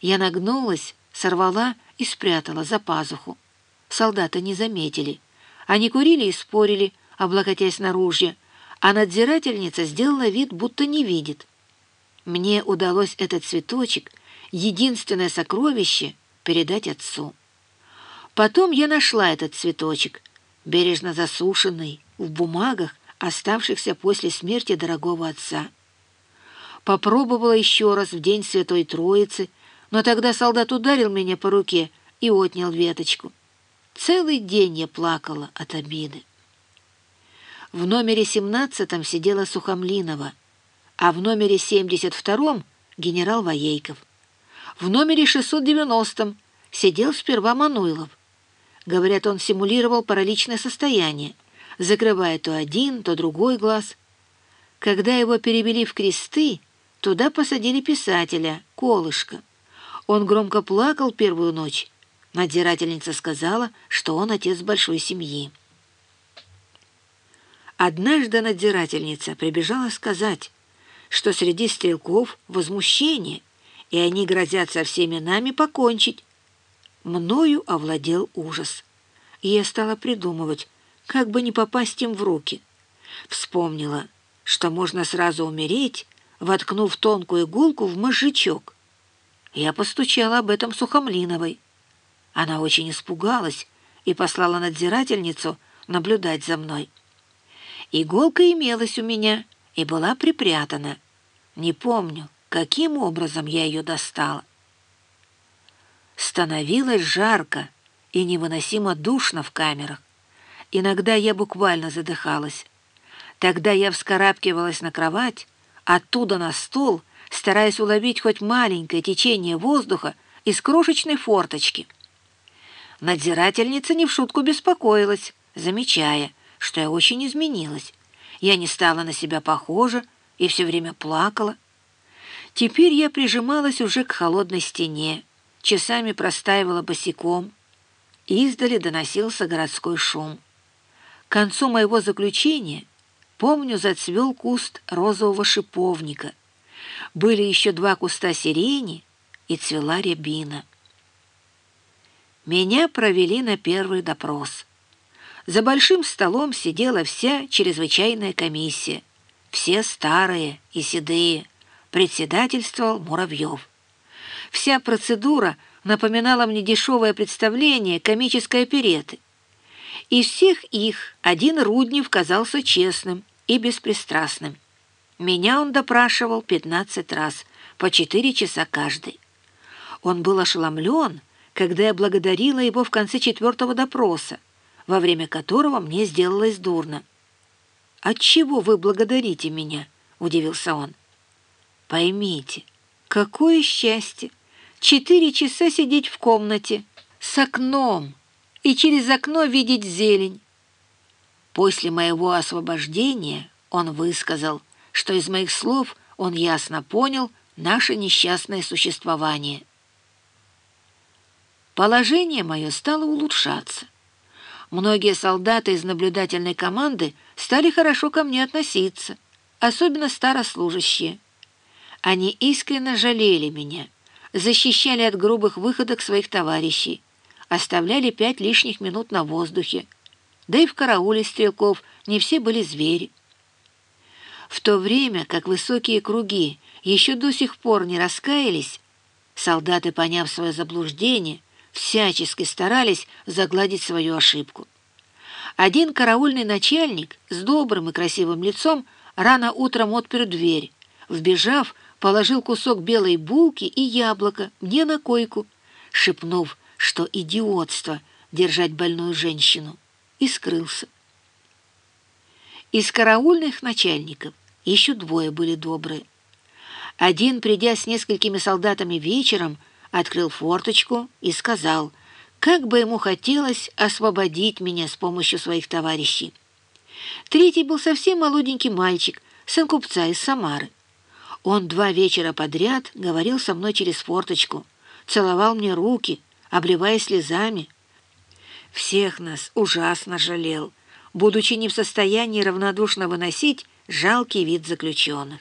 Я нагнулась, сорвала и спрятала за пазуху. Солдаты не заметили. Они курили и спорили, облокотясь на ружье, а надзирательница сделала вид, будто не видит. Мне удалось этот цветочек, единственное сокровище, передать отцу. Потом я нашла этот цветочек, бережно засушенный, в бумагах, оставшихся после смерти дорогого отца. Попробовала еще раз в день Святой Троицы, но тогда солдат ударил меня по руке и отнял веточку. Целый день я плакала от обиды. В номере 17 сидела Сухомлинова, а в номере 72 генерал Воейков. В номере 690 сидел сперва Мануйлов. Говорят, он симулировал параличное состояние, закрывая то один, то другой глаз. Когда его перевели в кресты, туда посадили писателя, Колышко. Он громко плакал первую ночь. Надзирательница сказала, что он отец большой семьи. Однажды надзирательница прибежала сказать, что среди стрелков возмущение, и они грозят со всеми нами покончить. Мною овладел ужас, и я стала придумывать, как бы не попасть им в руки. Вспомнила, что можно сразу умереть, воткнув тонкую иголку в мозжечок. Я постучала об этом Сухомлиновой. Она очень испугалась и послала надзирательницу наблюдать за мной. Иголка имелась у меня и была припрятана. Не помню, каким образом я ее достала. Становилось жарко и невыносимо душно в камерах. Иногда я буквально задыхалась. Тогда я вскарабкивалась на кровать, оттуда на стол, стараясь уловить хоть маленькое течение воздуха из крошечной форточки. Надзирательница не в шутку беспокоилась, замечая, что я очень изменилась. Я не стала на себя похожа и все время плакала. Теперь я прижималась уже к холодной стене, часами простаивала босиком. Издали доносился городской шум. К концу моего заключения, помню, зацвел куст розового шиповника. Были еще два куста сирени и цвела рябина. Меня провели на первый допрос. За большим столом сидела вся чрезвычайная комиссия. Все старые и седые. Председательствовал Муравьев. Вся процедура напоминала мне дешевое представление комической опереты. Из всех их один Руднев казался честным и беспристрастным. Меня он допрашивал 15 раз, по 4 часа каждый. Он был ошеломлен, когда я благодарила его в конце четвертого допроса, во время которого мне сделалось дурно. «Отчего вы благодарите меня?» — удивился он. «Поймите, какое счастье! Четыре часа сидеть в комнате с окном и через окно видеть зелень». После моего освобождения он высказал, что из моих слов он ясно понял наше несчастное существование. Положение мое стало улучшаться. Многие солдаты из наблюдательной команды стали хорошо ко мне относиться, особенно старослужащие. Они искренне жалели меня, защищали от грубых выходок своих товарищей, оставляли пять лишних минут на воздухе. Да и в карауле стрелков не все были звери. В то время, как высокие круги еще до сих пор не раскаялись, солдаты, поняв свое заблуждение, всячески старались загладить свою ошибку. Один караульный начальник с добрым и красивым лицом рано утром отпер дверь. Вбежав, положил кусок белой булки и яблоко мне на койку, шепнув, что идиотство держать больную женщину, и скрылся. Из караульных начальников еще двое были добрые. Один, придя с несколькими солдатами вечером, открыл форточку и сказал, как бы ему хотелось освободить меня с помощью своих товарищей. Третий был совсем молоденький мальчик, сын купца из Самары. Он два вечера подряд говорил со мной через форточку, целовал мне руки, обливая слезами. Всех нас ужасно жалел, будучи не в состоянии равнодушно выносить жалкий вид заключенных.